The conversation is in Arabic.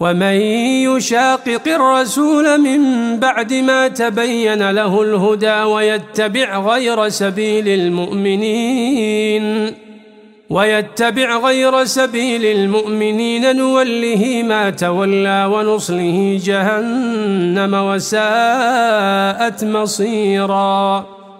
ومن يشاقق الرسول من بعد ما تبين له الهدى ويتبع غير سبيل المؤمنين ويتبع غير سبيل المؤمنين نوله ما تولى ونصله جهنم وساءت مصيراً.